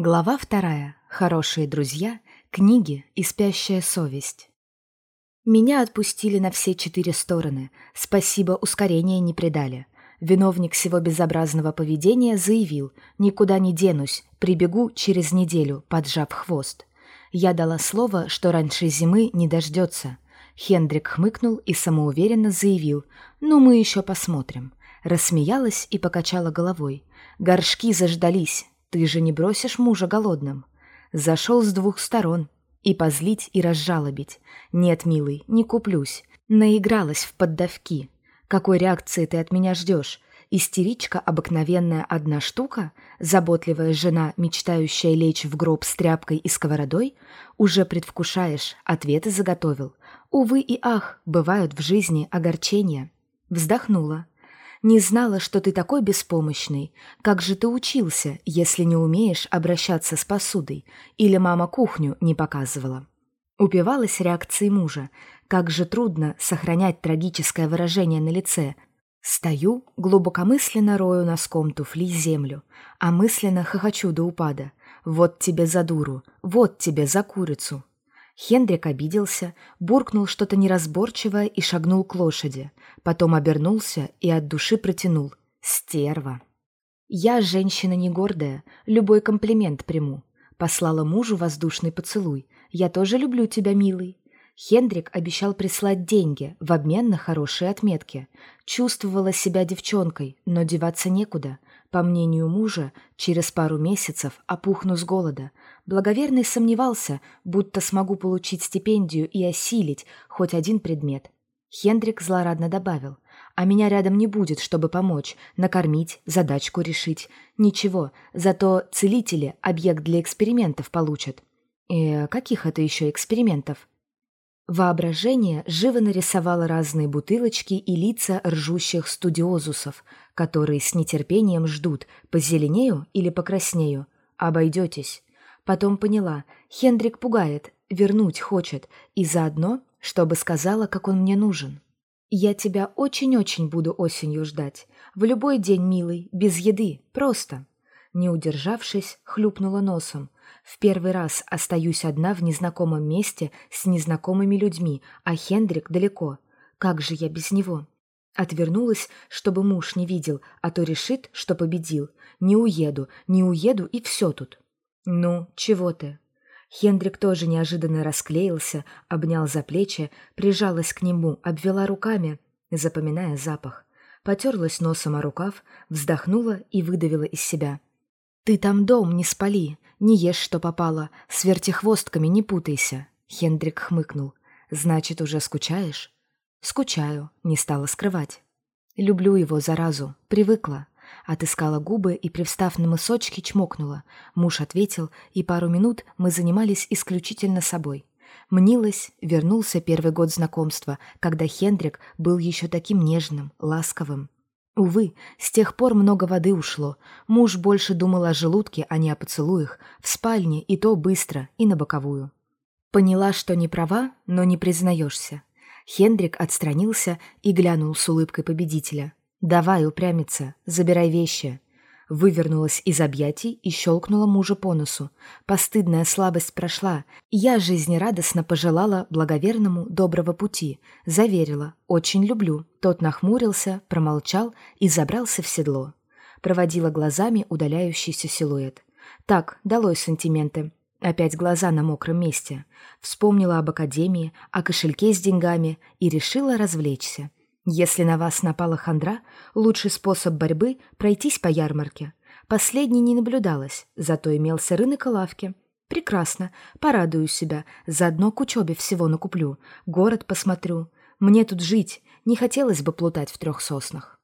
Глава вторая. Хорошие друзья, книги и спящая совесть. Меня отпустили на все четыре стороны. Спасибо, ускорения не придали. Виновник всего безобразного поведения заявил «Никуда не денусь, прибегу через неделю, поджав хвост». Я дала слово, что раньше зимы не дождется. Хендрик хмыкнул и самоуверенно заявил «Ну, мы еще посмотрим». Рассмеялась и покачала головой. Горшки заждались, ты же не бросишь мужа голодным. Зашел с двух сторон. И позлить, и разжалобить. Нет, милый, не куплюсь. Наигралась в поддавки. Какой реакции ты от меня ждешь? Истеричка обыкновенная одна штука? Заботливая жена, мечтающая лечь в гроб с тряпкой и сковородой? Уже предвкушаешь, ответы заготовил. Увы и ах, бывают в жизни огорчения. Вздохнула. Не знала, что ты такой беспомощный. Как же ты учился, если не умеешь обращаться с посудой? Или мама кухню не показывала?» Упивалась реакцией мужа. Как же трудно сохранять трагическое выражение на лице. Стою, глубокомысленно рою носком туфли землю, а мысленно хохочу до упада. Вот тебе за дуру, вот тебе за курицу. Хендрик обиделся, буркнул что-то неразборчивое и шагнул к лошади. Потом обернулся и от души протянул. «Стерва!» «Я женщина не гордая, любой комплимент приму». Послала мужу воздушный поцелуй. «Я тоже люблю тебя, милый». Хендрик обещал прислать деньги в обмен на хорошие отметки. Чувствовала себя девчонкой, но деваться некуда. По мнению мужа, через пару месяцев опухну с голода. Благоверный сомневался, будто смогу получить стипендию и осилить хоть один предмет. Хендрик злорадно добавил, «А меня рядом не будет, чтобы помочь, накормить, задачку решить. Ничего, зато целители объект для экспериментов получат». «Э, каких это еще экспериментов?» Воображение живо нарисовало разные бутылочки и лица ржущих студиозусов, которые с нетерпением ждут, позеленею или покраснею. Обойдетесь. Потом поняла, Хендрик пугает, вернуть хочет, и заодно, чтобы сказала, как он мне нужен. «Я тебя очень-очень буду осенью ждать. В любой день, милый, без еды, просто». Не удержавшись, хлюпнула носом. В первый раз остаюсь одна в незнакомом месте с незнакомыми людьми, а Хендрик далеко. Как же я без него? Отвернулась, чтобы муж не видел, а то решит, что победил. Не уеду, не уеду, и все тут. Ну, чего ты? Хендрик тоже неожиданно расклеился, обнял за плечи, прижалась к нему, обвела руками, запоминая запах. Потерлась носом о рукав, вздохнула и выдавила из себя. «Ты там дом не спали, не ешь, что попало, с вертихвостками не путайся», — Хендрик хмыкнул. «Значит, уже скучаешь?» «Скучаю», — не стала скрывать. «Люблю его, заразу, привыкла». Отыскала губы и, привстав на мысочки, чмокнула. Муж ответил, и пару минут мы занимались исключительно собой. Мнилась, вернулся первый год знакомства, когда Хендрик был еще таким нежным, ласковым. Увы, с тех пор много воды ушло. Муж больше думал о желудке, а не о поцелуях. В спальне и то быстро, и на боковую. Поняла, что не права, но не признаешься. Хендрик отстранился и глянул с улыбкой победителя. «Давай, упрямиться, забирай вещи вывернулась из объятий и щелкнула мужа по носу. Постыдная слабость прошла. Я жизнерадостно пожелала благоверному доброго пути. Заверила. Очень люблю. Тот нахмурился, промолчал и забрался в седло. Проводила глазами удаляющийся силуэт. Так, долой сантименты. Опять глаза на мокром месте. Вспомнила об академии, о кошельке с деньгами и решила развлечься. Если на вас напала хандра, лучший способ борьбы — пройтись по ярмарке. Последний не наблюдалось, зато имелся рынок и лавки. Прекрасно, порадую себя, заодно к учебе всего накуплю, город посмотрю. Мне тут жить, не хотелось бы плутать в трех соснах.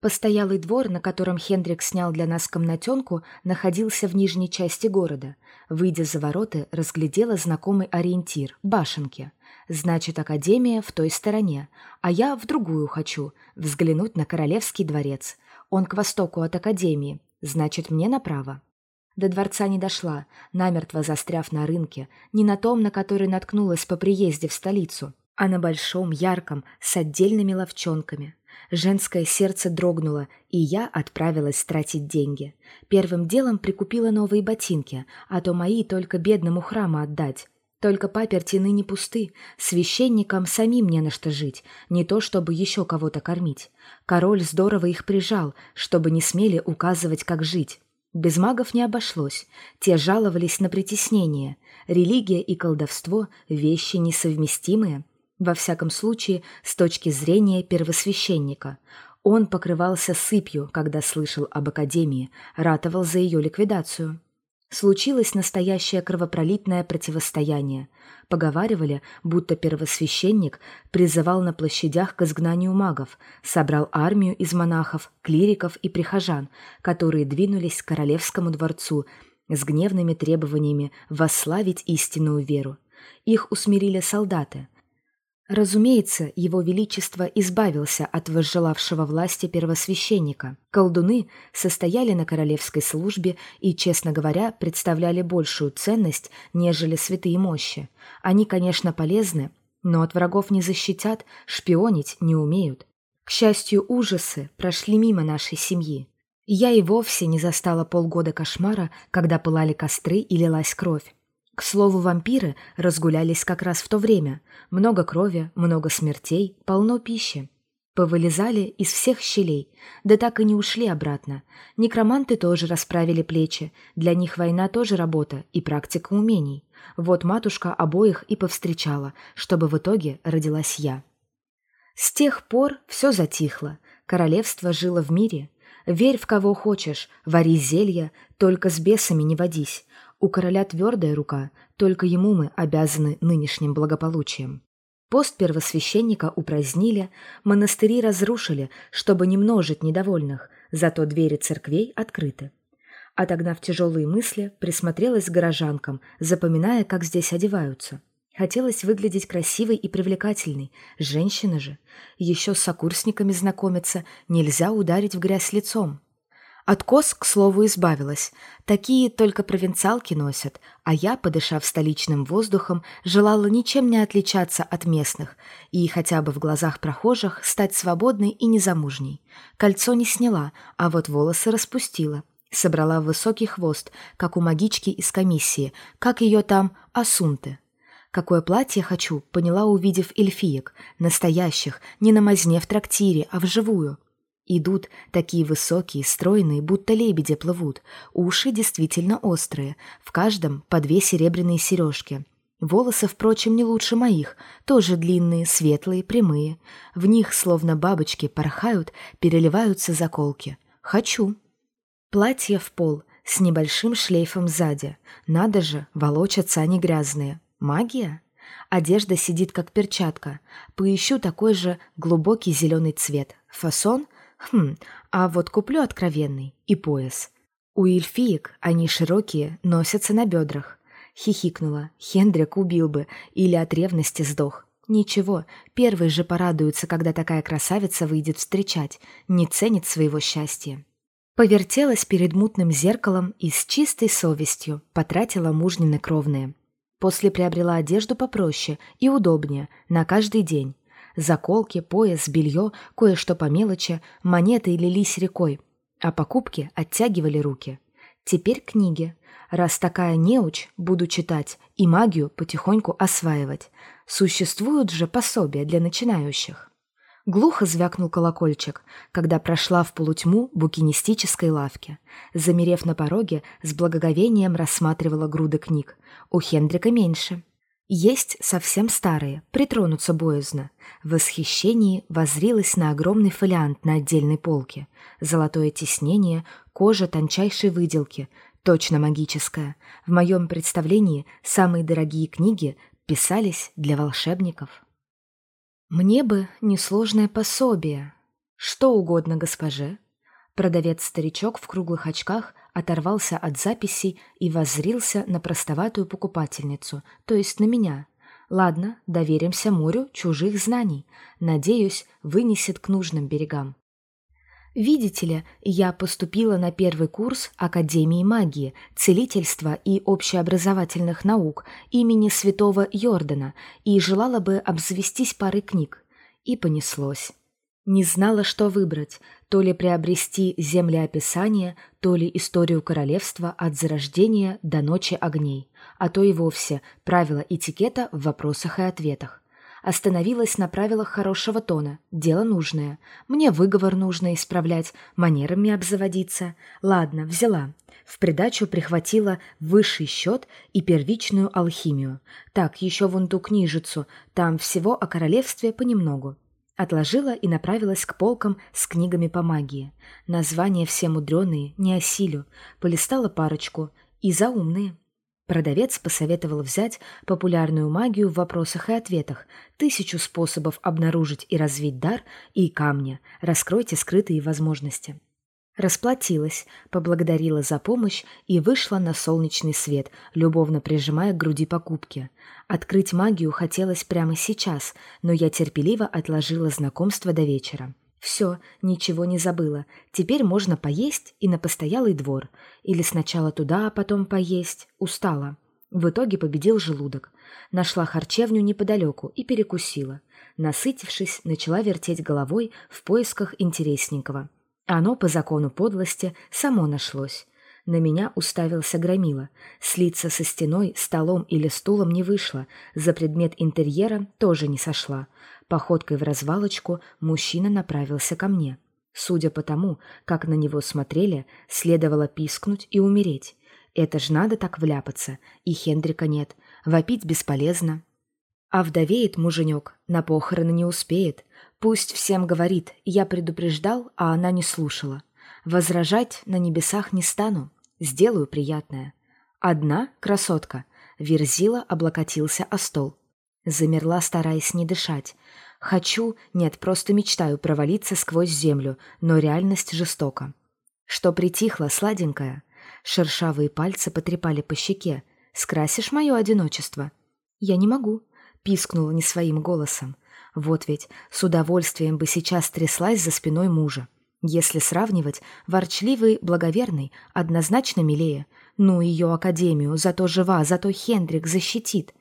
Постоялый двор, на котором Хендрик снял для нас комнатенку, находился в нижней части города. Выйдя за ворота, разглядела знакомый ориентир — башенки. Значит, академия в той стороне, а я в другую хочу, взглянуть на Королевский дворец. Он к востоку от академии, значит, мне направо. До дворца не дошла, намертво застряв на рынке, не на том, на который наткнулась по приезде в столицу, а на большом, ярком, с отдельными ловчонками. Женское сердце дрогнуло, и я отправилась тратить деньги. Первым делом прикупила новые ботинки, а то мои только бедному храму отдать. Только паперти ныне пусты, священникам самим не на что жить, не то чтобы еще кого-то кормить. Король здорово их прижал, чтобы не смели указывать, как жить. Без магов не обошлось, те жаловались на притеснение. Религия и колдовство – вещи несовместимые. Во всяком случае, с точки зрения первосвященника. Он покрывался сыпью, когда слышал об Академии, ратовал за ее ликвидацию. Случилось настоящее кровопролитное противостояние. Поговаривали, будто первосвященник призывал на площадях к изгнанию магов, собрал армию из монахов, клириков и прихожан, которые двинулись к королевскому дворцу с гневными требованиями восславить истинную веру. Их усмирили солдаты – Разумеется, его величество избавился от возжелавшего власти первосвященника. Колдуны состояли на королевской службе и, честно говоря, представляли большую ценность, нежели святые мощи. Они, конечно, полезны, но от врагов не защитят, шпионить не умеют. К счастью, ужасы прошли мимо нашей семьи. Я и вовсе не застала полгода кошмара, когда пылали костры и лилась кровь. К слову, вампиры разгулялись как раз в то время. Много крови, много смертей, полно пищи. Повылезали из всех щелей, да так и не ушли обратно. Некроманты тоже расправили плечи. Для них война тоже работа и практика умений. Вот матушка обоих и повстречала, чтобы в итоге родилась я. С тех пор все затихло. Королевство жило в мире. Верь в кого хочешь, вари зелья, только с бесами не водись. У короля твердая рука, только ему мы обязаны нынешним благополучием. Пост первосвященника упразднили, монастыри разрушили, чтобы не множить недовольных, зато двери церквей открыты. Отогнав тяжелые мысли, присмотрелась к горожанкам, запоминая, как здесь одеваются. Хотелось выглядеть красивой и привлекательной. Женщина же. Еще с сокурсниками знакомиться, нельзя ударить в грязь лицом. От кос, к слову, избавилась. Такие только провинциалки носят, а я, подышав столичным воздухом, желала ничем не отличаться от местных и хотя бы в глазах прохожих стать свободной и незамужней. Кольцо не сняла, а вот волосы распустила. Собрала в высокий хвост, как у магички из комиссии, как ее там Асунты. Какое платье хочу, поняла, увидев эльфиек, настоящих, не на мазне в трактире, а вживую. Идут такие высокие, стройные, будто лебеди плывут. Уши действительно острые, в каждом по две серебряные сережки. Волосы, впрочем, не лучше моих, тоже длинные, светлые, прямые. В них, словно бабочки, порхают, переливаются заколки. Хочу. Платье в пол, с небольшим шлейфом сзади. Надо же, волочатся они грязные. Магия? Одежда сидит как перчатка. Поищу такой же глубокий зеленый цвет. Фасон — Хм, а вот куплю откровенный и пояс. У эльфиек они широкие, носятся на бедрах. Хихикнула. Хендрик убил бы или от ревности сдох. Ничего, первый же порадуется, когда такая красавица выйдет встречать, не ценит своего счастья. Повертелась перед мутным зеркалом и с чистой совестью потратила мужнины кровные. После приобрела одежду попроще и удобнее, на каждый день. Заколки, пояс, белье, кое-что по мелочи, монеты лились рекой, а покупки оттягивали руки. Теперь книги. Раз такая неуч, буду читать и магию потихоньку осваивать. Существуют же пособия для начинающих. Глухо звякнул колокольчик, когда прошла в полутьму букинистической лавки. Замерев на пороге, с благоговением рассматривала груды книг. У Хендрика меньше. Есть совсем старые, притронуться боязно. В восхищении возрилась на огромный фолиант на отдельной полке. Золотое тиснение, кожа тончайшей выделки, точно магическая. В моем представлении самые дорогие книги писались для волшебников. Мне бы несложное пособие. Что угодно госпоже. Продавец-старичок в круглых очках оторвался от записей и воззрился на простоватую покупательницу, то есть на меня. Ладно, доверимся морю чужих знаний. Надеюсь, вынесет к нужным берегам. Видите ли, я поступила на первый курс Академии магии, целительства и общеобразовательных наук имени святого Йордана и желала бы обзавестись парой книг. И понеслось. Не знала, что выбрать, то ли приобрести землеописание, то ли историю королевства от зарождения до ночи огней, а то и вовсе правила этикета в вопросах и ответах. Остановилась на правилах хорошего тона, дело нужное. Мне выговор нужно исправлять, манерами обзаводиться. Ладно, взяла. В придачу прихватила высший счет и первичную алхимию. Так, еще вон ту книжицу, там всего о королевстве понемногу. Отложила и направилась к полкам с книгами по магии. Названия все мудреные, не осилю. Полистала парочку. И заумные. Продавец посоветовал взять популярную магию в вопросах и ответах, тысячу способов обнаружить и развить дар и камня, раскройте скрытые возможности. Расплатилась, поблагодарила за помощь и вышла на солнечный свет, любовно прижимая к груди покупки. Открыть магию хотелось прямо сейчас, но я терпеливо отложила знакомство до вечера. Все, ничего не забыла. Теперь можно поесть и на постоялый двор. Или сначала туда, а потом поесть. Устала. В итоге победил желудок. Нашла харчевню неподалеку и перекусила. Насытившись, начала вертеть головой в поисках интересненького. Оно, по закону подлости, само нашлось. На меня уставился громила. Слиться со стеной, столом или стулом не вышло. За предмет интерьера тоже не сошла. Походкой в развалочку мужчина направился ко мне. Судя по тому, как на него смотрели, следовало пискнуть и умереть. Это ж надо так вляпаться, и Хендрика нет. Вопить бесполезно. А вдовеет муженек, на похороны не успеет. Пусть всем говорит, я предупреждал, а она не слушала. Возражать на небесах не стану, сделаю приятное. Одна красотка. Верзила облокотился о стол. Замерла, стараясь не дышать. Хочу, нет, просто мечтаю провалиться сквозь землю, но реальность жестока. Что притихло, сладенькая? Шершавые пальцы потрепали по щеке. «Скрасишь мое одиночество?» «Я не могу», — пискнула не своим голосом. Вот ведь с удовольствием бы сейчас тряслась за спиной мужа. Если сравнивать, ворчливый, благоверный, однозначно милее. Ну, ее академию, зато жива, зато Хендрик защитит.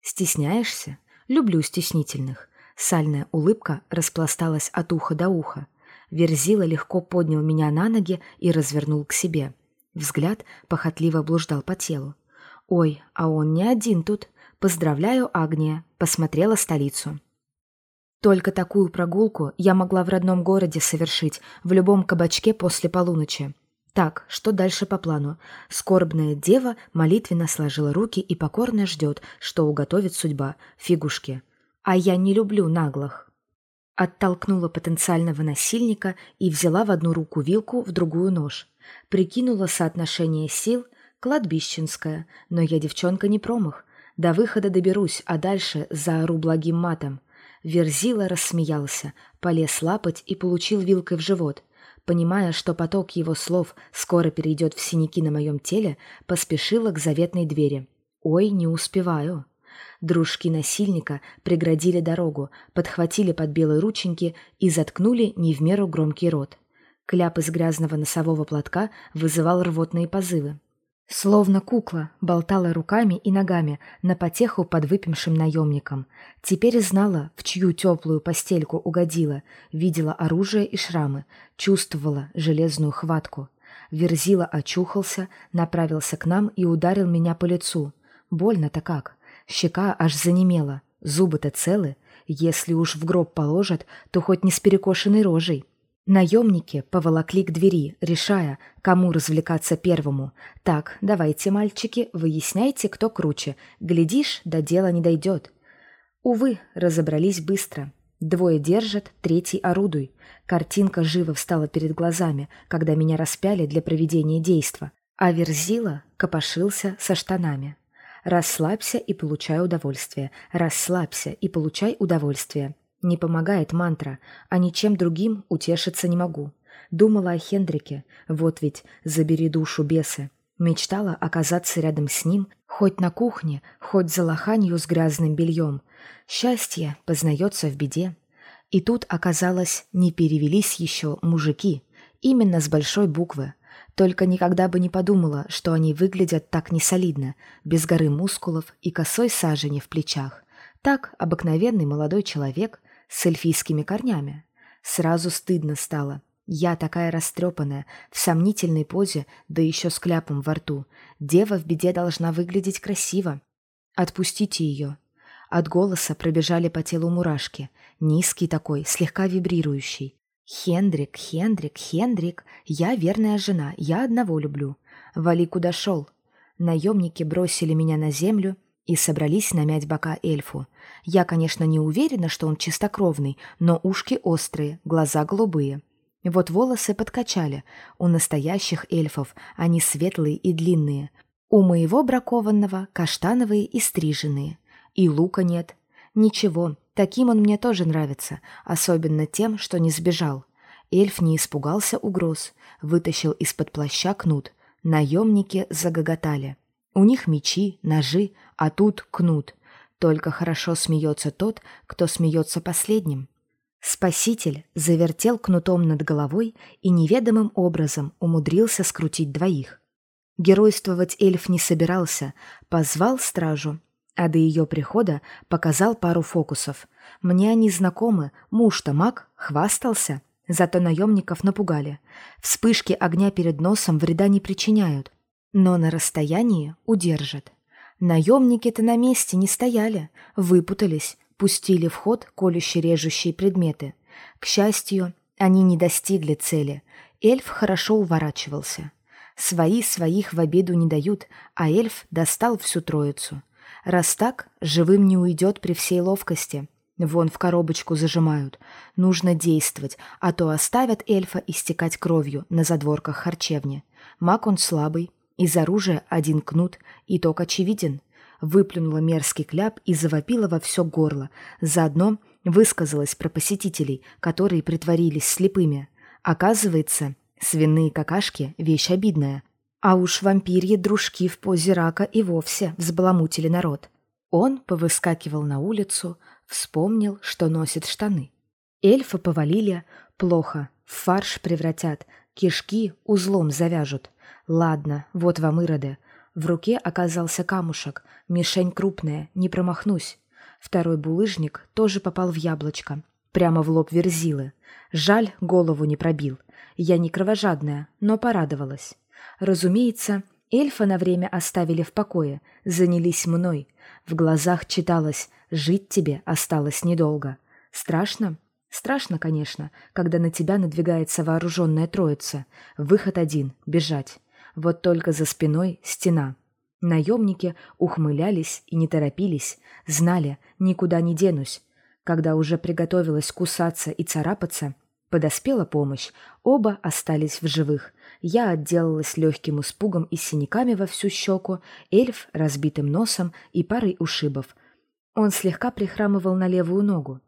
Стесняешься? Люблю стеснительных. Сальная улыбка распласталась от уха до уха. Верзила легко поднял меня на ноги и развернул к себе. Взгляд похотливо блуждал по телу. «Ой, а он не один тут. Поздравляю, Агния. Посмотрела столицу». Только такую прогулку я могла в родном городе совершить, в любом кабачке после полуночи. Так, что дальше по плану? Скорбная дева молитвенно сложила руки и покорно ждет, что уготовит судьба, фигушки. А я не люблю наглых. Оттолкнула потенциального насильника и взяла в одну руку вилку, в другую нож. Прикинула соотношение сил кладбищенское, но я девчонка не промах. До выхода доберусь, а дальше заору благим матом. Верзила рассмеялся, полез лапать и получил вилкой в живот. Понимая, что поток его слов скоро перейдет в синяки на моем теле, поспешила к заветной двери. «Ой, не успеваю». Дружки насильника преградили дорогу, подхватили под белые рученьки и заткнули не в меру громкий рот. Кляп из грязного носового платка вызывал рвотные позывы. Словно кукла, болтала руками и ногами на потеху подвыпившим наемникам. Теперь знала, в чью теплую постельку угодила, видела оружие и шрамы, чувствовала железную хватку. Верзила очухался, направился к нам и ударил меня по лицу. Больно-то как. Щека аж занемела. Зубы-то целы. Если уж в гроб положат, то хоть не с перекошенной рожей. Наемники поволокли к двери, решая, кому развлекаться первому. «Так, давайте, мальчики, выясняйте, кто круче. Глядишь, до дела не дойдет». Увы, разобрались быстро. Двое держат, третий орудуй. Картинка живо встала перед глазами, когда меня распяли для проведения действа, а Верзила копошился со штанами. «Расслабься и получай удовольствие. Расслабься и получай удовольствие. Не помогает мантра, а ничем другим утешиться не могу. Думала о Хендрике, вот ведь «забери душу бесы». Мечтала оказаться рядом с ним, хоть на кухне, хоть за лоханью с грязным бельем. Счастье познается в беде. И тут, оказалось, не перевелись еще мужики, именно с большой буквы. Только никогда бы не подумала, что они выглядят так несолидно, без горы мускулов и косой сажени в плечах. Так обыкновенный молодой человек, с эльфийскими корнями. Сразу стыдно стало. Я такая растрепанная, в сомнительной позе, да еще с кляпом во рту. Дева в беде должна выглядеть красиво. Отпустите ее. От голоса пробежали по телу мурашки. Низкий такой, слегка вибрирующий. «Хендрик, Хендрик, Хендрик, я верная жена, я одного люблю. Вали куда шел». Наемники бросили меня на землю и собрались намять бока эльфу. Я, конечно, не уверена, что он чистокровный, но ушки острые, глаза голубые. Вот волосы подкачали. У настоящих эльфов они светлые и длинные. У моего бракованного каштановые и стриженные. И лука нет. Ничего, таким он мне тоже нравится, особенно тем, что не сбежал. Эльф не испугался угроз, вытащил из-под плаща кнут. Наемники загоготали. У них мечи, ножи, а тут кнут. Только хорошо смеется тот, кто смеется последним. Спаситель завертел кнутом над головой и неведомым образом умудрился скрутить двоих. Геройствовать эльф не собирался, позвал стражу, а до ее прихода показал пару фокусов. Мне они знакомы, муж-то маг, хвастался, зато наемников напугали. Вспышки огня перед носом вреда не причиняют, но на расстоянии удержат. Наемники-то на месте не стояли, выпутались, пустили в ход колюще-режущие предметы. К счастью, они не достигли цели. Эльф хорошо уворачивался. Свои своих в обиду не дают, а эльф достал всю троицу. Раз так, живым не уйдет при всей ловкости. Вон в коробочку зажимают. Нужно действовать, а то оставят эльфа истекать кровью на задворках харчевни. Маг он слабый, из оружия один кнут, итог очевиден выплюнула мерзкий кляп и завопила во все горло. Заодно высказалась про посетителей, которые притворились слепыми. Оказывается, свиные какашки — вещь обидная. А уж вампирьи дружки в позе рака и вовсе взбаламутили народ. Он повыскакивал на улицу, вспомнил, что носит штаны. Эльфа повалили, плохо, в фарш превратят, кишки узлом завяжут. Ладно, вот вам ироды — в руке оказался камушек, мишень крупная, не промахнусь. Второй булыжник тоже попал в яблочко, прямо в лоб верзилы. Жаль, голову не пробил. Я не кровожадная, но порадовалась. Разумеется, эльфа на время оставили в покое, занялись мной. В глазах читалось «Жить тебе осталось недолго». Страшно? Страшно, конечно, когда на тебя надвигается вооруженная троица. Выход один — бежать. Вот только за спиной стена. Наемники ухмылялись и не торопились, знали, никуда не денусь. Когда уже приготовилась кусаться и царапаться, подоспела помощь, оба остались в живых. Я отделалась легким испугом и синяками во всю щеку, эльф разбитым носом и парой ушибов. Он слегка прихрамывал на левую ногу.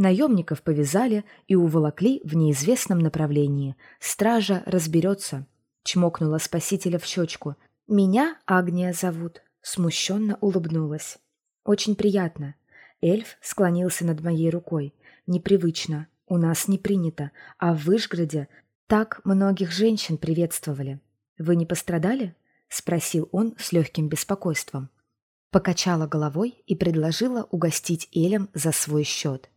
Наемников повязали и уволокли в неизвестном направлении. Стража разберется. Чмокнула спасителя в щечку. «Меня Агния зовут», — смущенно улыбнулась. «Очень приятно». Эльф склонился над моей рукой. «Непривычно. У нас не принято. А в Вышгороде так многих женщин приветствовали. Вы не пострадали?» — спросил он с легким беспокойством. Покачала головой и предложила угостить Элем за свой счет.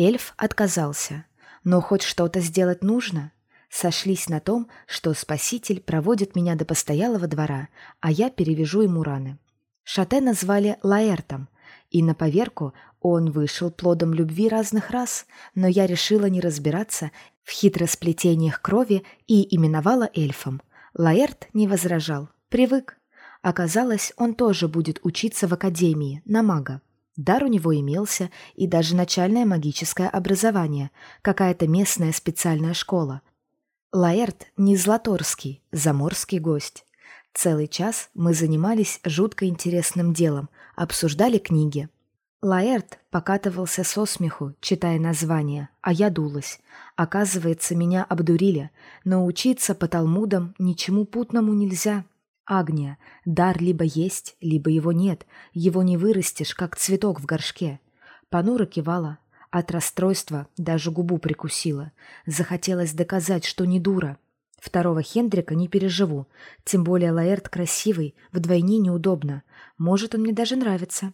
Эльф отказался. «Но хоть что-то сделать нужно сошлись на том, что спаситель проводит меня до постоялого двора, а я перевяжу ему раны. Шатена звали Лаэртом, и на поверку он вышел плодом любви разных рас, но я решила не разбираться в хитросплетениях крови и именовала эльфом. Лаэрт не возражал, привык. Оказалось, он тоже будет учиться в академии, на мага. Дар у него имелся и даже начальное магическое образование, какая-то местная специальная школа. Лаэрт не златорский, заморский гость. Целый час мы занимались жутко интересным делом, обсуждали книги. Лаэрт покатывался со смеху, читая названия, а я дулась. Оказывается, меня обдурили, но учиться по Талмудам ничему путному нельзя. Агния, дар либо есть, либо его нет, его не вырастешь, как цветок в горшке. Панура кивала, от расстройства даже губу прикусила. Захотелось доказать, что не дура. Второго Хендрика не переживу. Тем более Лаэрт красивый, вдвойне неудобно. Может, он мне даже нравится.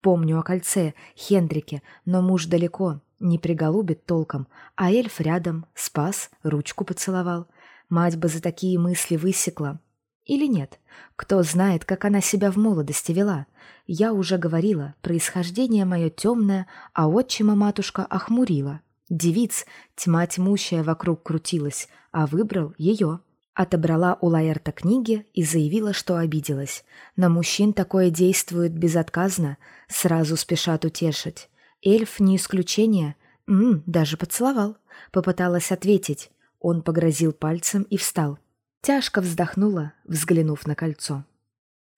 Помню о кольце, Хендрике, но муж далеко. не приголубит толком, а эльф рядом, спас, ручку поцеловал. Мать бы за такие мысли высекла. Или нет? Кто знает, как она себя в молодости вела. Я уже говорила, происхождение мое темное, а отчима матушка охмурила. Девиц, тьма тьмущая вокруг крутилась, а выбрал ее. Отобрала у Лаэрта книги и заявила, что обиделась. На мужчин такое действует безотказно, сразу спешат утешить. Эльф не исключение. М -м, даже поцеловал. Попыталась ответить. Он погрозил пальцем и встал. Тяжко вздохнула, взглянув на кольцо.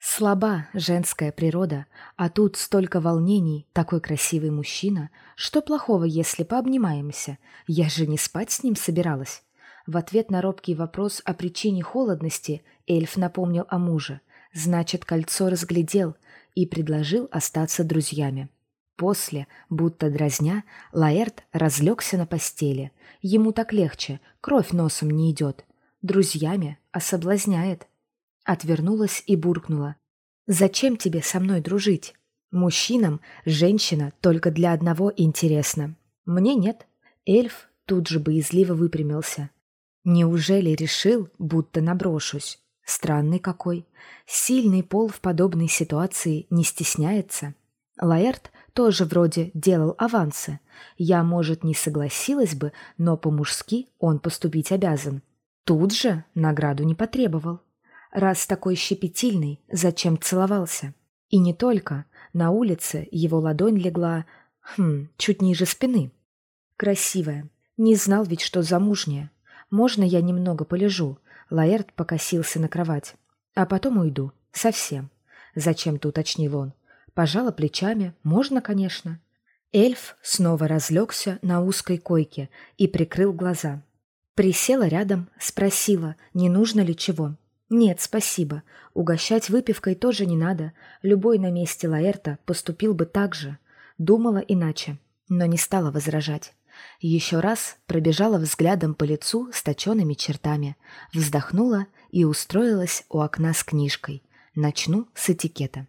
Слаба женская природа, а тут столько волнений, такой красивый мужчина. Что плохого, если пообнимаемся? Я же не спать с ним собиралась. В ответ на робкий вопрос о причине холодности эльф напомнил о муже. Значит, кольцо разглядел и предложил остаться друзьями. После, будто дразня, Лаэрт разлегся на постели. Ему так легче, кровь носом не идет. Друзьями, а соблазняет. Отвернулась и буркнула. «Зачем тебе со мной дружить? Мужчинам женщина только для одного интересна. Мне нет». Эльф тут же боязливо выпрямился. «Неужели решил, будто наброшусь? Странный какой. Сильный пол в подобной ситуации не стесняется». Лаэрт тоже вроде делал авансы. Я, может, не согласилась бы, но по-мужски он поступить обязан. Тут же награду не потребовал. Раз такой щепетильный, зачем целовался? И не только. На улице его ладонь легла, хм, чуть ниже спины. Красивая. Не знал ведь, что замужняя. Можно я немного полежу? Лаэрт покосился на кровать. А потом уйду. Совсем. Зачем-то уточнил он. Пожала плечами. Можно, конечно. Эльф снова разлегся на узкой койке и прикрыл глаза. Присела рядом, спросила, не нужно ли чего. «Нет, спасибо. Угощать выпивкой тоже не надо. Любой на месте Лаэрта поступил бы так же. Думала иначе, но не стала возражать. Еще раз пробежала взглядом по лицу с точенными чертами, вздохнула и устроилась у окна с книжкой. Начну с этикета.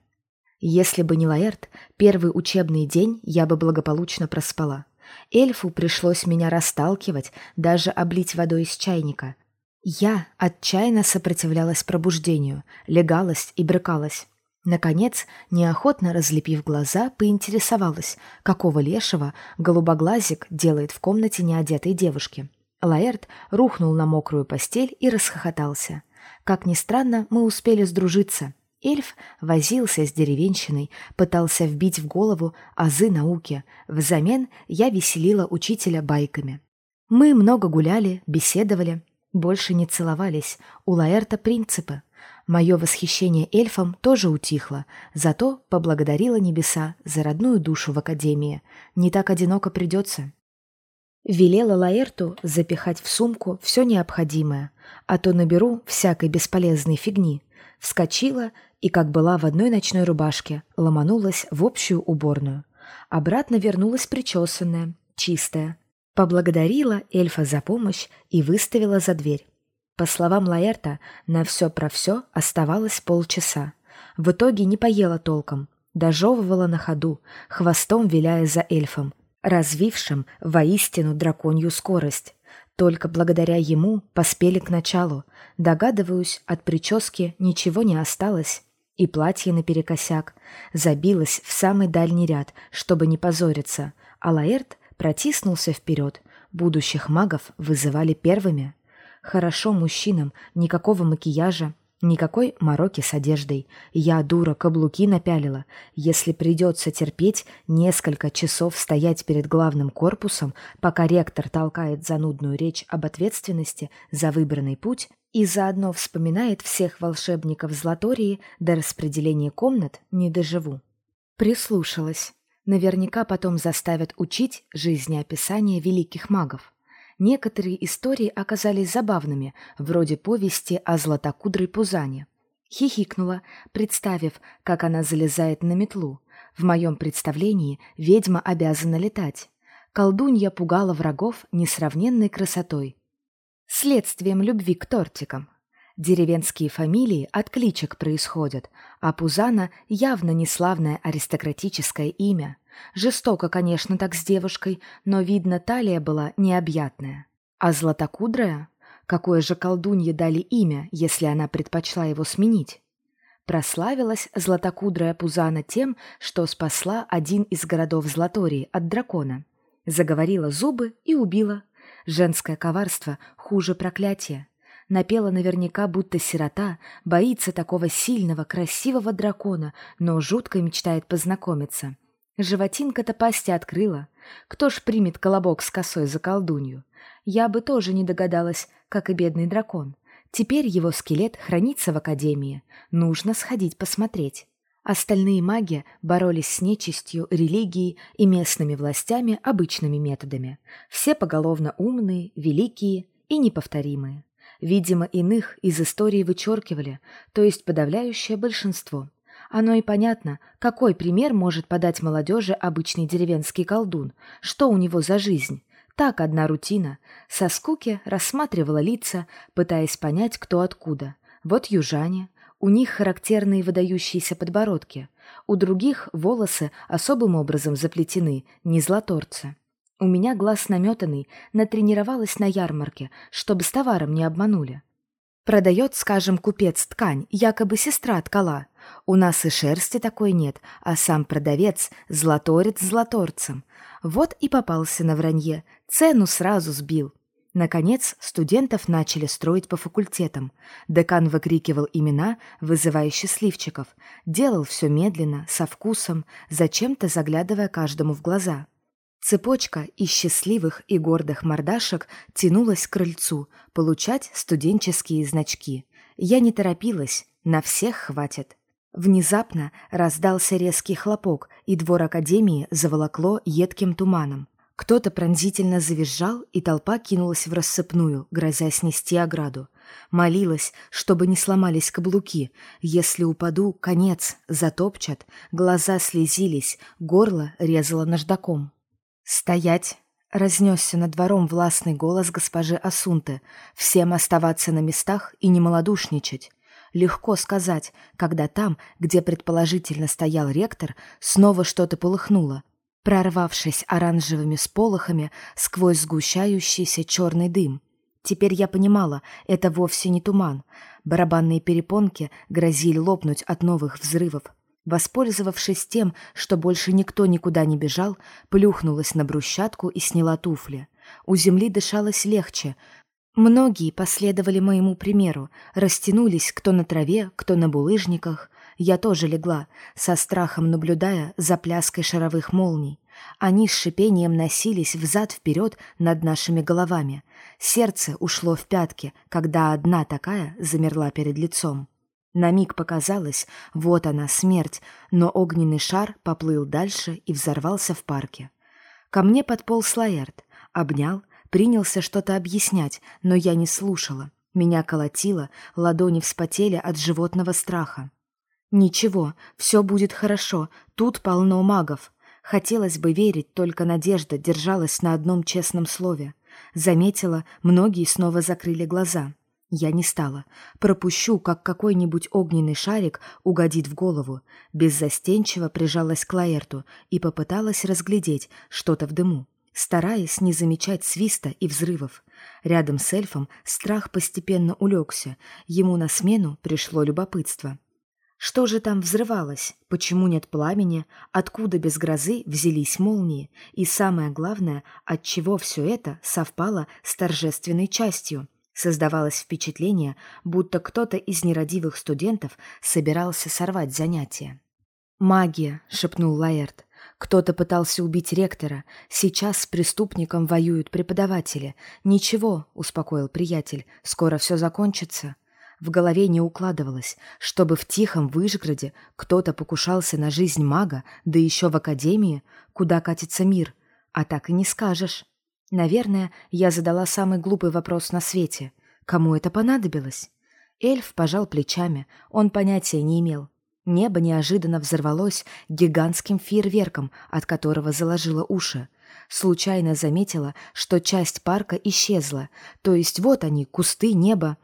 Если бы не Лаэрт, первый учебный день я бы благополучно проспала. Эльфу пришлось меня расталкивать, даже облить водой из чайника, я отчаянно сопротивлялась пробуждению, легалась и брыкалась. Наконец, неохотно разлепив глаза, поинтересовалась, какого лешего голубоглазик делает в комнате неодетой девушки. Лаэрт рухнул на мокрую постель и расхохотался. Как ни странно, мы успели сдружиться. Эльф возился с деревенщиной, пытался вбить в голову азы науки. Взамен я веселила учителя байками. Мы много гуляли, беседовали, больше не целовались, у Лаэрта принципы. Мое восхищение эльфом тоже утихло, зато поблагодарила небеса за родную душу в академии. Не так одиноко придется. Велела Лаэрту запихать в сумку все необходимое, а то наберу всякой бесполезной фигни. Вскочила и, как была в одной ночной рубашке, ломанулась в общую уборную. Обратно вернулась причесанная, чистая, Поблагодарила эльфа за помощь и выставила за дверь. По словам Лаэрта, на все про все оставалось полчаса. В итоге не поела толком, дожевывала на ходу, хвостом виляя за эльфом, развившим воистину драконью скорость. Только благодаря ему поспели к началу. Догадываюсь, от прически ничего не осталось. И платье наперекосяк. Забилось в самый дальний ряд, чтобы не позориться. А Лаэрт протиснулся вперед. Будущих магов вызывали первыми. Хорошо мужчинам, никакого макияжа, никакой мороки с одеждой. Я, дура, каблуки напялила. Если придется терпеть несколько часов стоять перед главным корпусом, пока ректор толкает занудную речь об ответственности за выбранный путь и заодно вспоминает всех волшебников Златории до распределения комнат, не доживу. Прислушалась. Наверняка потом заставят учить жизнеописание великих магов. Некоторые истории оказались забавными, вроде повести о златокудрой Пузане. Хихикнула, представив, как она залезает на метлу. В моем представлении ведьма обязана летать. Колдунья пугала врагов несравненной красотой. Следствием любви к тортикам. Деревенские фамилии от кличек происходят, а Пузана явно не славное аристократическое имя. Жестоко, конечно, так с девушкой, но, видно, талия была необъятная. А златокудрая? Какое же колдунье дали имя, если она предпочла его сменить? Прославилась златокудрая Пузана тем, что спасла один из городов Златории от дракона. Заговорила зубы и убила. Женское коварство хуже проклятия. Напела наверняка, будто сирота, боится такого сильного, красивого дракона, но жутко мечтает познакомиться. Животинка-то пасти открыла. Кто ж примет колобок с косой за колдунью? Я бы тоже не догадалась, как и бедный дракон. Теперь его скелет хранится в Академии. Нужно сходить посмотреть. Остальные маги боролись с нечистью, религией и местными властями обычными методами. Все поголовно умные, великие и неповторимые. Видимо, иных из истории вычеркивали, то есть подавляющее большинство. Оно и понятно, какой пример может подать молодежи обычный деревенский колдун, что у него за жизнь. Так одна рутина. Со скуки рассматривала лица, пытаясь понять, кто откуда. Вот южане, у них характерные выдающиеся подбородки, у других волосы особым образом заплетены, не златорцы. У меня глаз наметанный, натренировалась на ярмарке, чтобы с товаром не обманули. Продает, скажем, купец ткань, якобы сестра ткала. У нас и шерсти такой нет, а сам продавец златорец златорцем. Вот и попался на вранье, цену сразу сбил. Наконец, студентов начали строить по факультетам. Декан выкрикивал имена, вызывая счастливчиков. Делал все медленно, со вкусом, зачем-то заглядывая каждому в глаза. Цепочка из счастливых и гордых мордашек тянулась к крыльцу, получать студенческие значки. Я не торопилась, на всех хватит. Внезапно раздался резкий хлопок, и двор Академии заволокло едким туманом. Кто-то пронзительно завизжал, и толпа кинулась в рассыпную, грозя снести ограду. Молилась, чтобы не сломались каблуки. Если упаду, конец, затопчат. Глаза слезились, горло резало наждаком. «Стоять!» — разнесся над двором властный голос госпожи Асунты. «Всем оставаться на местах и не малодушничать». Легко сказать, когда там, где предположительно стоял ректор, снова что-то полыхнуло, прорвавшись оранжевыми сполохами сквозь сгущающийся черный дым. Теперь я понимала, это вовсе не туман. Барабанные перепонки грозили лопнуть от новых взрывов. Воспользовавшись тем, что больше никто никуда не бежал, плюхнулась на брусчатку и сняла туфли. У земли дышалось легче. Многие последовали моему примеру, растянулись кто на траве, кто на булыжниках. Я тоже легла, со страхом наблюдая за пляской шаровых молний. Они с шипением носились взад-вперед над нашими головами. Сердце ушло в пятки, когда одна такая замерла перед лицом. На миг показалось, вот она, смерть, но огненный шар поплыл дальше и взорвался в парке. Ко мне подполз Лаэрт, обнял, принялся что-то объяснять, но я не слушала. Меня колотило, ладони вспотели от животного страха. «Ничего, все будет хорошо, тут полно магов». Хотелось бы верить, только надежда держалась на одном честном слове. Заметила, многие снова закрыли глаза. Я не стала. Пропущу, как какой-нибудь огненный шарик угодит в голову. Беззастенчиво прижалась к Лаэрту и попыталась разглядеть что-то в дыму, стараясь не замечать свиста и взрывов. Рядом с эльфом страх постепенно улегся, ему на смену пришло любопытство. Что же там взрывалось? Почему нет пламени? Откуда без грозы взялись молнии? И самое главное, от чего все это совпало с торжественной частью – Создавалось впечатление, будто кто-то из нерадивых студентов собирался сорвать занятия. «Магия», — шепнул Лаэрт. «Кто-то пытался убить ректора. Сейчас с преступником воюют преподаватели. Ничего», — успокоил приятель, — «скоро все закончится». В голове не укладывалось, чтобы в тихом Выжгороде кто-то покушался на жизнь мага, да еще в академии, куда катится мир. А так и не скажешь. Наверное, я задала самый глупый вопрос на свете. Кому это понадобилось? Эльф пожал плечами, он понятия не имел. Небо неожиданно взорвалось гигантским фейерверком, от которого заложило уши. Случайно заметила, что часть парка исчезла, то есть вот они, кусты, небо,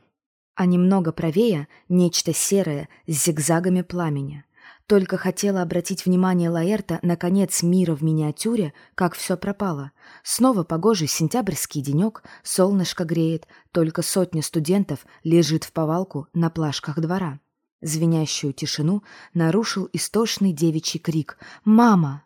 а немного правее — нечто серое с зигзагами пламени. Только хотела обратить внимание Лаэрта на конец мира в миниатюре, как все пропало. Снова погожий сентябрьский денек, солнышко греет, только сотня студентов лежит в повалку на плашках двора. Звенящую тишину нарушил истошный девичий крик «Мама!».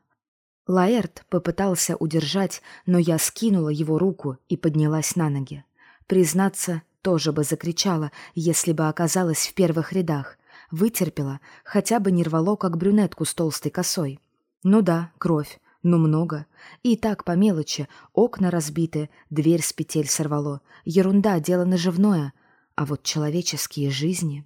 Лаэрт попытался удержать, но я скинула его руку и поднялась на ноги. Признаться, тоже бы закричала, если бы оказалась в первых рядах. Вытерпела, хотя бы не рвало, как брюнетку с толстой косой. Ну да, кровь, ну много. И так по мелочи. Окна разбиты, дверь с петель сорвало. Ерунда, дело наживное. А вот человеческие жизни...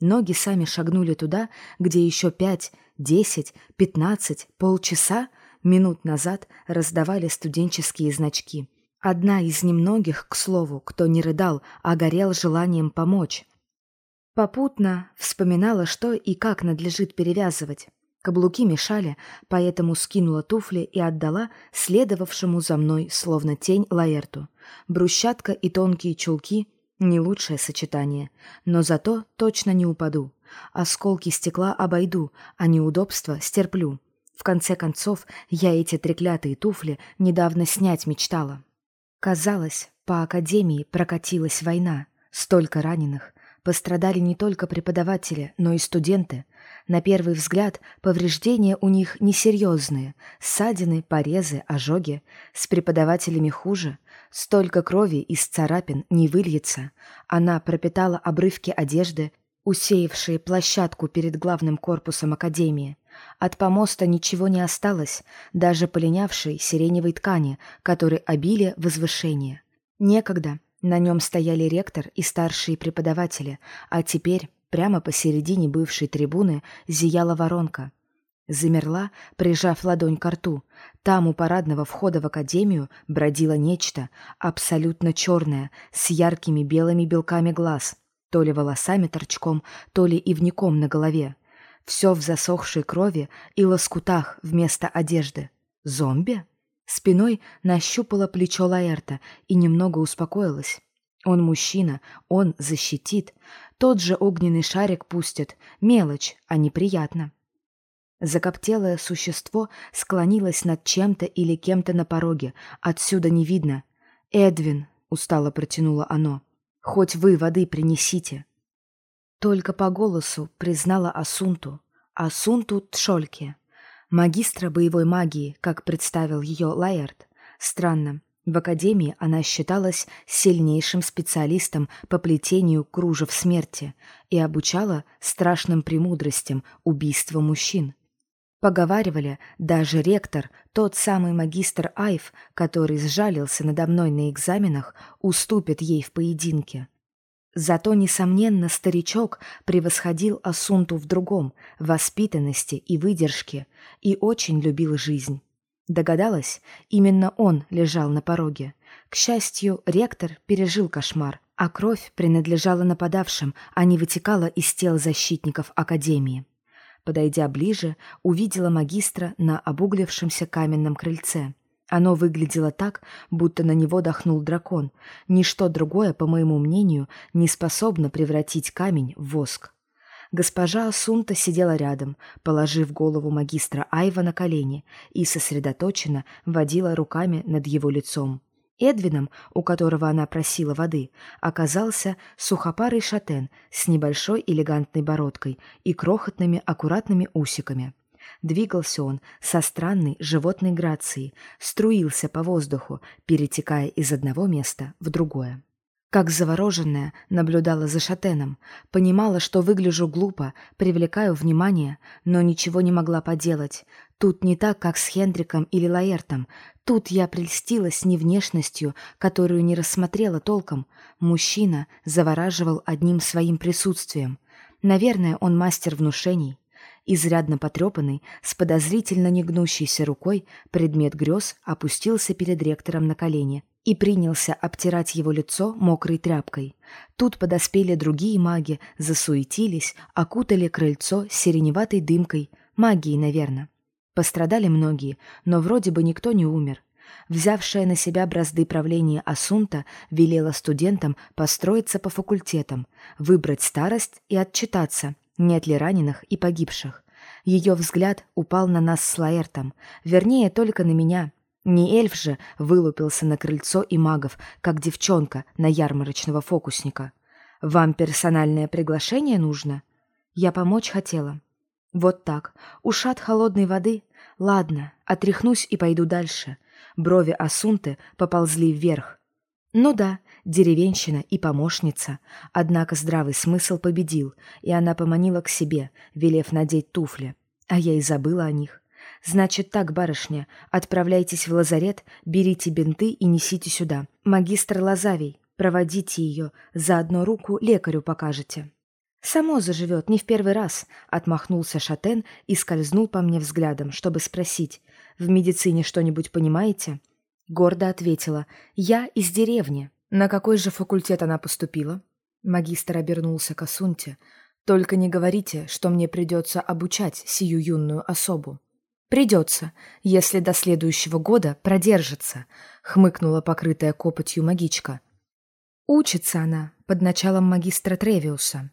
Ноги сами шагнули туда, где еще пять, десять, пятнадцать, полчаса минут назад раздавали студенческие значки. Одна из немногих, к слову, кто не рыдал, а горел желанием помочь. Попутно вспоминала, что и как надлежит перевязывать. Каблуки мешали, поэтому скинула туфли и отдала следовавшему за мной, словно тень, Лаэрту. Брусчатка и тонкие чулки — не лучшее сочетание, но зато точно не упаду. Осколки стекла обойду, а неудобства стерплю. В конце концов, я эти треклятые туфли недавно снять мечтала. Казалось, по академии прокатилась война. Столько раненых. Пострадали не только преподаватели, но и студенты. На первый взгляд повреждения у них несерьезные. Ссадины, порезы, ожоги. С преподавателями хуже. Столько крови из царапин не выльется. Она пропитала обрывки одежды, усеявшие площадку перед главным корпусом академии. От помоста ничего не осталось, даже полинявшей сиреневой ткани, которой обили возвышение. Некогда на нем стояли ректор и старшие преподаватели, а теперь прямо посередине бывшей трибуны зияла воронка. Замерла, прижав ладонь к рту. Там у парадного входа в академию бродило нечто абсолютно черное, с яркими белыми белками глаз, то ли волосами торчком, то ли ивником на голове. Все в засохшей крови и лоскутах вместо одежды. Зомби? Спиной нащупала плечо Лаэрта и немного успокоилась. Он мужчина, он защитит. Тот же огненный шарик пустит. Мелочь, а неприятно. Закоптелое существо склонилось над чем-то или кем-то на пороге. Отсюда не видно. «Эдвин», — устало протянуло оно, — «хоть вы воды принесите». Только по голосу признала Асунту, Асунту Тшольке, магистра боевой магии, как представил ее Лаэрт. Странно, в академии она считалась сильнейшим специалистом по плетению кружев смерти и обучала страшным премудростям убийства мужчин. Поговаривали, даже ректор, тот самый магистр Айв, который сжалился надо мной на экзаменах, уступит ей в поединке. Зато, несомненно, старичок превосходил Асунту в другом — воспитанности и выдержке, и очень любил жизнь. Догадалась, именно он лежал на пороге. К счастью, ректор пережил кошмар, а кровь принадлежала нападавшим, а не вытекала из тел защитников Академии. Подойдя ближе, увидела магистра на обуглившемся каменном крыльце — оно выглядело так, будто на него дохнул дракон. Ничто другое, по моему мнению, не способно превратить камень в воск. Госпожа Асунта сидела рядом, положив голову магистра Айва на колени и сосредоточенно водила руками над его лицом. Эдвином, у которого она просила воды, оказался сухопарый шатен с небольшой элегантной бородкой и крохотными аккуратными усиками. Двигался он со странной животной грацией, струился по воздуху, перетекая из одного места в другое. Как завороженная, наблюдала за Шатеном, понимала, что выгляжу глупо, привлекаю внимание, но ничего не могла поделать. Тут не так, как с Хендриком или Лаэртом. Тут я прельстилась не внешностью, которую не рассмотрела толком. Мужчина завораживал одним своим присутствием. Наверное, он мастер внушений. Изрядно потрепанный, с подозрительно негнущейся рукой, предмет грез опустился перед ректором на колени и принялся обтирать его лицо мокрой тряпкой. Тут подоспели другие маги, засуетились, окутали крыльцо сиреневатой дымкой, магией, наверное. Пострадали многие, но вроде бы никто не умер. Взявшая на себя бразды правления Асунта велела студентам построиться по факультетам, выбрать старость и отчитаться, нет ли раненых и погибших. Ее взгляд упал на нас с Лаэртом, вернее, только на меня. Не эльф же вылупился на крыльцо и магов, как девчонка на ярмарочного фокусника. «Вам персональное приглашение нужно?» Я помочь хотела. Вот так, ушат холодной воды. Ладно, отряхнусь и пойду дальше. Брови Асунты поползли вверх. Ну да, деревенщина и помощница. Однако здравый смысл победил, и она поманила к себе, велев надеть туфли. А я и забыла о них. Значит так, барышня, отправляйтесь в лазарет, берите бинты и несите сюда. Магистр Лазавий, проводите ее, заодно руку лекарю покажете. «Само заживет, не в первый раз», — отмахнулся Шатен и скользнул по мне взглядом, чтобы спросить, «В медицине что-нибудь понимаете?» Гордо ответила, «Я из деревни». «На какой же факультет она поступила?» Магистр обернулся к Асунте. «Только не говорите, что мне придется обучать сию юную особу». «Придется, если до следующего года продержится», — хмыкнула покрытая копотью магичка. «Учится она под началом магистра Тревиуса.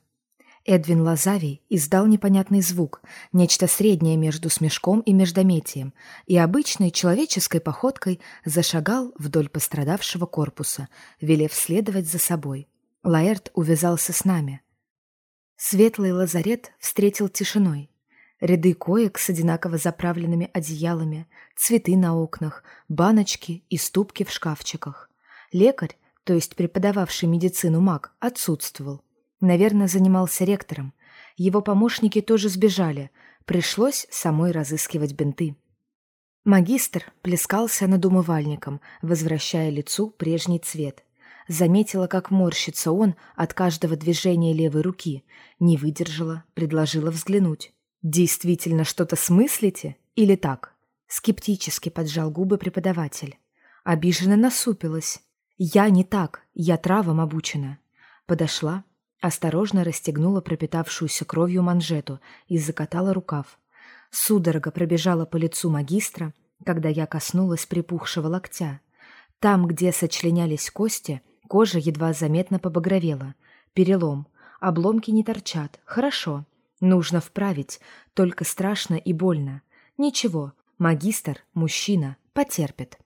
Эдвин Лазавий издал непонятный звук, нечто среднее между смешком и междометием, и обычной человеческой походкой зашагал вдоль пострадавшего корпуса, велев следовать за собой. Лаэрт увязался с нами. Светлый лазарет встретил тишиной. Ряды коек с одинаково заправленными одеялами, цветы на окнах, баночки и ступки в шкафчиках. Лекарь, то есть преподававший медицину маг, отсутствовал. Наверное, занимался ректором. Его помощники тоже сбежали. Пришлось самой разыскивать бинты. Магистр плескался над умывальником, возвращая лицу прежний цвет. Заметила, как морщится он от каждого движения левой руки. Не выдержала, предложила взглянуть. «Действительно что-то смыслите? Или так?» Скептически поджал губы преподаватель. Обиженно насупилась. «Я не так, я травам обучена». Подошла, Осторожно расстегнула пропитавшуюся кровью манжету и закатала рукав. Судорога пробежала по лицу магистра, когда я коснулась припухшего локтя. Там, где сочленялись кости, кожа едва заметно побагровела. Перелом. Обломки не торчат. Хорошо. Нужно вправить. Только страшно и больно. Ничего. Магистр, мужчина, потерпит.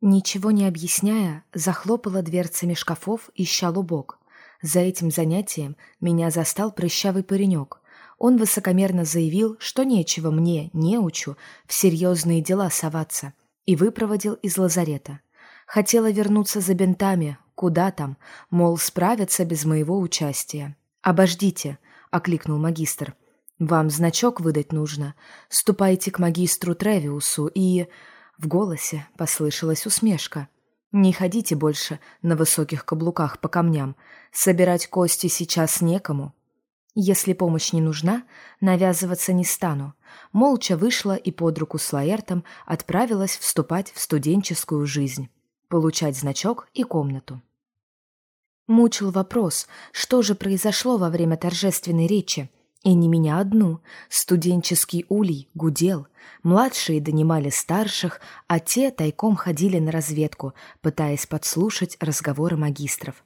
Ничего не объясняя, захлопала дверцами шкафов, ища лубок. За этим занятием меня застал прыщавый паренек. Он высокомерно заявил, что нечего мне, не учу, в серьезные дела соваться, и выпроводил из лазарета. Хотела вернуться за бинтами, куда там, мол, справиться без моего участия. «Обождите», — окликнул магистр. «Вам значок выдать нужно. Ступайте к магистру Тревиусу и...» В голосе послышалась усмешка. Не ходите больше на высоких каблуках по камням. Собирать кости сейчас некому. Если помощь не нужна, навязываться не стану. Молча вышла и под руку с Лаэртом отправилась вступать в студенческую жизнь, получать значок и комнату. Мучил вопрос, что же произошло во время торжественной речи, и не меня одну. Студенческий улей гудел. Младшие донимали старших, а те тайком ходили на разведку, пытаясь подслушать разговоры магистров.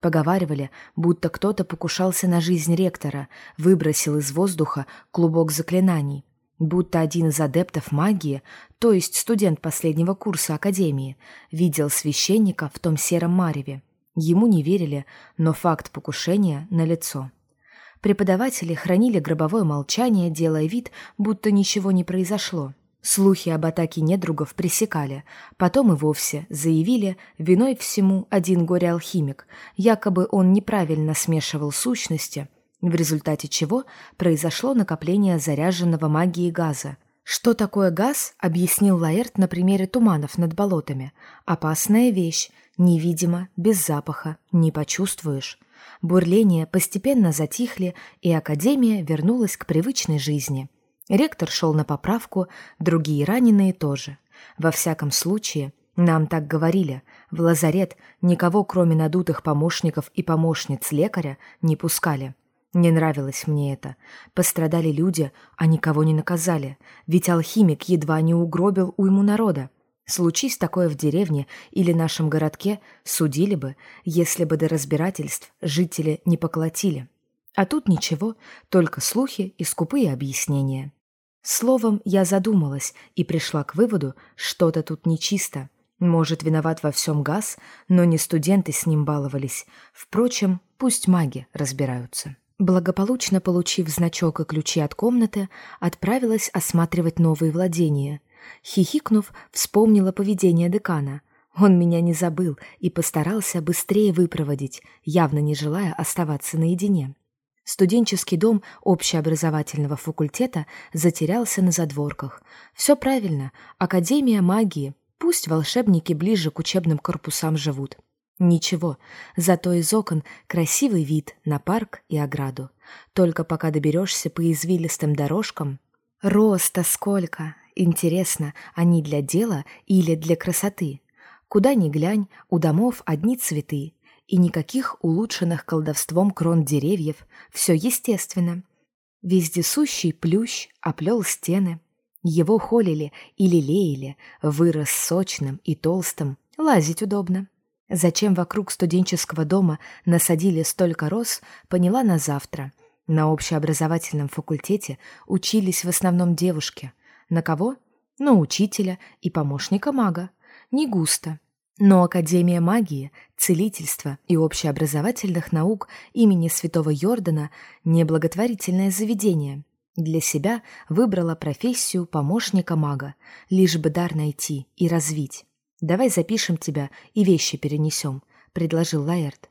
Поговаривали, будто кто-то покушался на жизнь ректора, выбросил из воздуха клубок заклинаний. Будто один из адептов магии, то есть студент последнего курса Академии, видел священника в том сером мареве. Ему не верили, но факт покушения налицо. Преподаватели хранили гробовое молчание, делая вид, будто ничего не произошло. Слухи об атаке недругов пресекали, потом и вовсе заявили виной всему один горе-алхимик, якобы он неправильно смешивал сущности, в результате чего произошло накопление заряженного магией газа. Что такое газ, объяснил Лаэрт на примере туманов над болотами. Опасная вещь, невидимо, без запаха, не почувствуешь. Бурления постепенно затихли, и Академия вернулась к привычной жизни. Ректор шел на поправку, другие раненые тоже. Во всяком случае, нам так говорили, в лазарет никого, кроме надутых помощников и помощниц лекаря, не пускали. Не нравилось мне это. Пострадали люди, а никого не наказали, ведь алхимик едва не угробил уйму народа. Случись такое в деревне или нашем городке, судили бы, если бы до разбирательств жители не поколотили. А тут ничего, только слухи и скупые объяснения. Словом, я задумалась и пришла к выводу, что-то тут нечисто. Может, виноват во всем газ, но не студенты с ним баловались. Впрочем, пусть маги разбираются. Благополучно получив значок и ключи от комнаты, отправилась осматривать новые владения. Хихикнув, вспомнила поведение декана. Он меня не забыл и постарался быстрее выпроводить, явно не желая оставаться наедине. Студенческий дом общеобразовательного факультета затерялся на задворках. Все правильно, Академия магии, пусть волшебники ближе к учебным корпусам живут. Ничего, зато из окон красивый вид на парк и ограду. Только пока доберешься по извилистым дорожкам... Роста сколько! Интересно, они для дела или для красоты? Куда ни глянь, у домов одни цветы, и никаких улучшенных колдовством крон деревьев, все естественно. Вездесущий плющ оплел стены. Его холили и лелеяли, вырос сочным и толстым, лазить удобно. Зачем вокруг студенческого дома насадили столько роз, поняла на завтра. На общеобразовательном факультете учились в основном девушки. На кого? На учителя и помощника мага. Не густо. Но Академия магии, целительства и общеобразовательных наук имени святого Йордана – неблаготворительное заведение. Для себя выбрала профессию помощника мага, лишь бы дар найти и развить. «Давай запишем тебя и вещи перенесем», – предложил Лаэрт.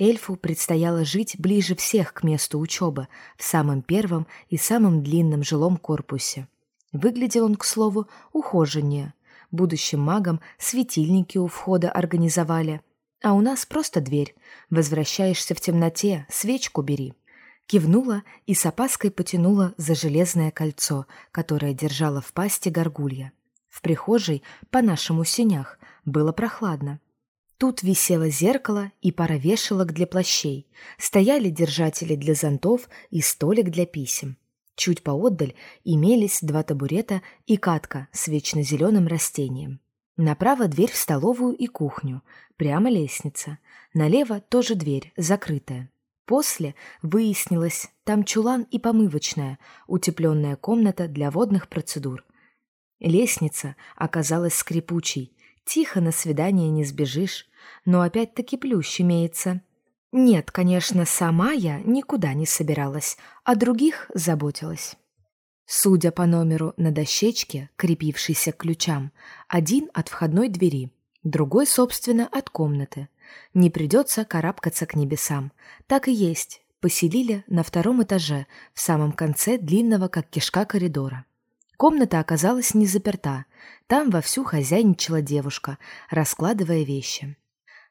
Эльфу предстояло жить ближе всех к месту учебы, в самом первом и самом длинном жилом корпусе. Выглядел он, к слову, ухоженнее – Будущим магам светильники у входа организовали. А у нас просто дверь. Возвращаешься в темноте, свечку бери. Кивнула и с опаской потянула за железное кольцо, которое держала в пасти горгулья. В прихожей, по нашему синях, было прохладно. Тут висело зеркало и пара вешалок для плащей. Стояли держатели для зонтов и столик для писем. Чуть поотдаль имелись два табурета и катка с вечно зеленым растением. Направо дверь в столовую и кухню, прямо лестница. Налево тоже дверь, закрытая. После выяснилось, там чулан и помывочная, утепленная комната для водных процедур. Лестница оказалась скрипучей. Тихо на свидание не сбежишь, но опять-таки плющ имеется. Нет, конечно, сама я никуда не собиралась, а других заботилась. Судя по номеру на дощечке, крепившейся к ключам, один от входной двери, другой, собственно, от комнаты. Не придется карабкаться к небесам. Так и есть. Поселили на втором этаже, в самом конце длинного, как кишка, коридора. Комната оказалась не заперта. Там вовсю хозяйничала девушка, раскладывая вещи.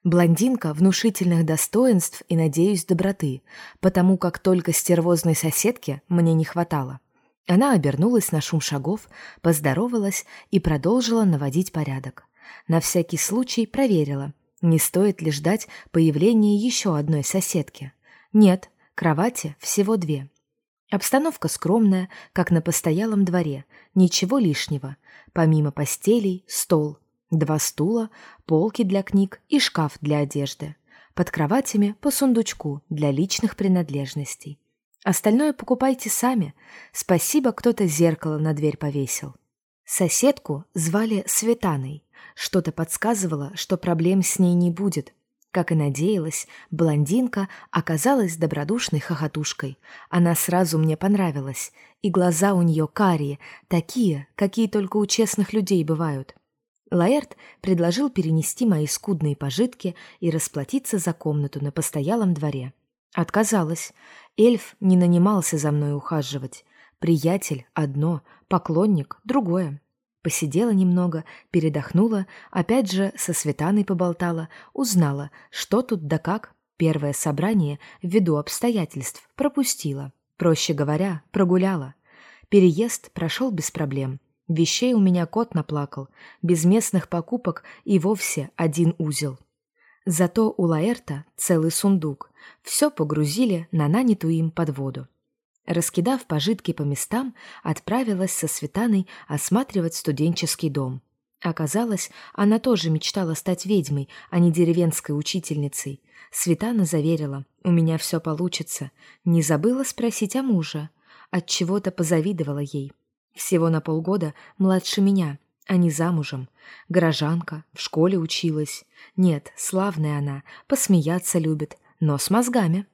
Блондинка внушительных достоинств и, надеюсь, доброты, потому как только стервозной соседки мне не хватало. Она обернулась на шум шагов, поздоровалась и продолжила наводить порядок. На всякий случай проверила, не стоит ли ждать появления еще одной соседки. Нет, кровати всего две. Обстановка скромная, как на постоялом дворе, ничего лишнего. Помимо постелей, стол, Два стула, полки для книг и шкаф для одежды. Под кроватями по сундучку для личных принадлежностей. Остальное покупайте сами. Спасибо, кто-то зеркало на дверь повесил. Соседку звали Светаной. Что-то подсказывало, что проблем с ней не будет. Как и надеялась, блондинка оказалась добродушной хохотушкой. Она сразу мне понравилась, и глаза у нее карие, такие, какие только у честных людей бывают. Лаэрт предложил перенести мои скудные пожитки и расплатиться за комнату на постоялом дворе. Отказалась. Эльф не нанимался за мной ухаживать. Приятель — одно, поклонник — другое. Посидела немного, передохнула, опять же со Светаной поболтала, узнала, что тут да как. Первое собрание, ввиду обстоятельств, пропустила. Проще говоря, прогуляла. Переезд прошел без проблем. Вещей у меня кот наплакал, без местных покупок и вовсе один узел. Зато у Лаэрта целый сундук. Все погрузили на нанятую им под воду. Раскидав пожитки по местам, отправилась со Светаной осматривать студенческий дом. Оказалось, она тоже мечтала стать ведьмой, а не деревенской учительницей. Светана заверила, у меня все получится. Не забыла спросить о муже. Отчего-то позавидовала ей. Всего на полгода младше меня, а не замужем. Горожанка, в школе училась. Нет, славная она, посмеяться любит, но с мозгами.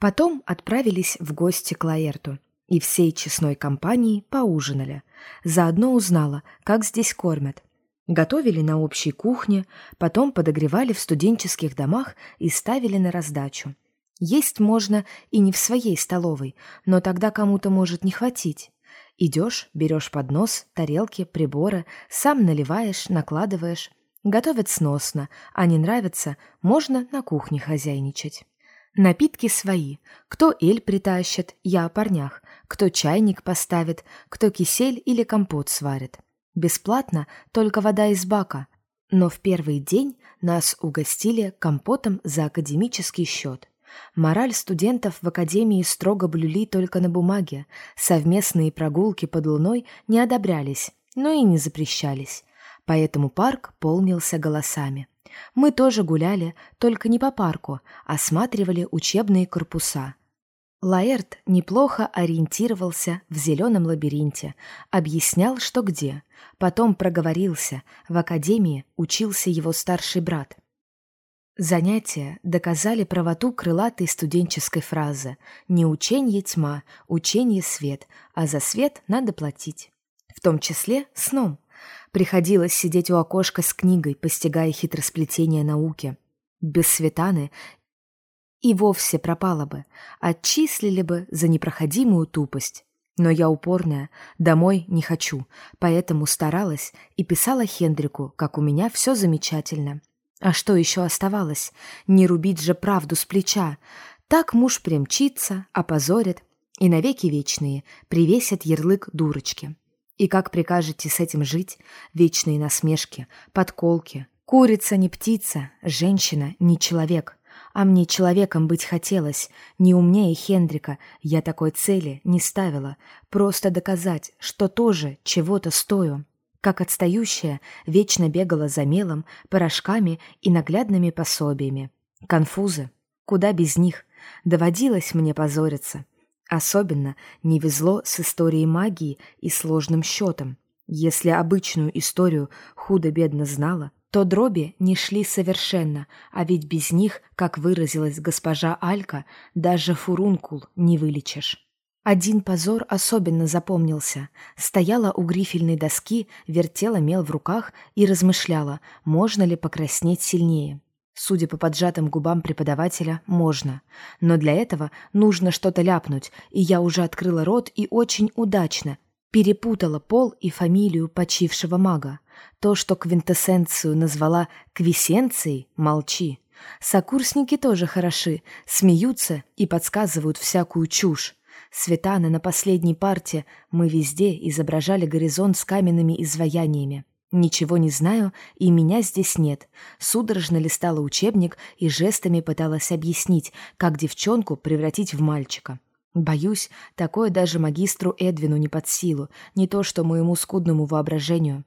Потом отправились в гости к Лаэрту и всей честной компанией поужинали. Заодно узнала, как здесь кормят. Готовили на общей кухне, потом подогревали в студенческих домах и ставили на раздачу. Есть можно и не в своей столовой, но тогда кому-то может не хватить. Идешь, берешь поднос, тарелки, приборы, сам наливаешь, накладываешь. Готовят сносно, а не нравится, можно на кухне хозяйничать. Напитки свои. Кто эль притащит, я о парнях. Кто чайник поставит, кто кисель или компот сварит. Бесплатно только вода из бака. Но в первый день нас угостили компотом за академический счет. Мораль студентов в академии строго блюли только на бумаге. Совместные прогулки под луной не одобрялись, но и не запрещались. Поэтому парк полнился голосами. Мы тоже гуляли, только не по парку, осматривали учебные корпуса. Лаэрт неплохо ориентировался в зеленом лабиринте, объяснял, что где. Потом проговорился, в академии учился его старший брат. Занятия доказали правоту крылатой студенческой фразы «Не ученье тьма, ученье свет, а за свет надо платить». В том числе сном – Приходилось сидеть у окошка с книгой, постигая хитросплетение науки. Без Светаны и вовсе пропала бы, отчислили бы за непроходимую тупость. Но я упорная, домой не хочу, поэтому старалась и писала Хендрику, как у меня все замечательно. А что еще оставалось? Не рубить же правду с плеча. Так муж примчится, опозорит и навеки вечные привесят ярлык дурочки. И как прикажете с этим жить? Вечные насмешки, подколки. Курица не птица, женщина не человек. А мне человеком быть хотелось. Не умнее Хендрика я такой цели не ставила. Просто доказать, что тоже чего-то стою. Как отстающая, вечно бегала за мелом, порошками и наглядными пособиями. Конфузы. Куда без них? Доводилось мне позориться. Особенно не везло с историей магии и сложным счетом. Если обычную историю худо-бедно знала, то дроби не шли совершенно, а ведь без них, как выразилась госпожа Алька, даже фурункул не вылечишь. Один позор особенно запомнился. Стояла у грифельной доски, вертела мел в руках и размышляла, можно ли покраснеть сильнее. Судя по поджатым губам преподавателя, можно. Но для этого нужно что-то ляпнуть, и я уже открыла рот и очень удачно перепутала пол и фамилию почившего мага. То, что квинтэссенцию назвала квисенцией, молчи. Сокурсники тоже хороши, смеются и подсказывают всякую чушь. Светана на последней парте мы везде изображали горизонт с каменными изваяниями. Ничего не знаю, и меня здесь нет. Судорожно листала учебник и жестами пыталась объяснить, как девчонку превратить в мальчика. Боюсь, такое даже магистру Эдвину не под силу, не то что моему скудному воображению.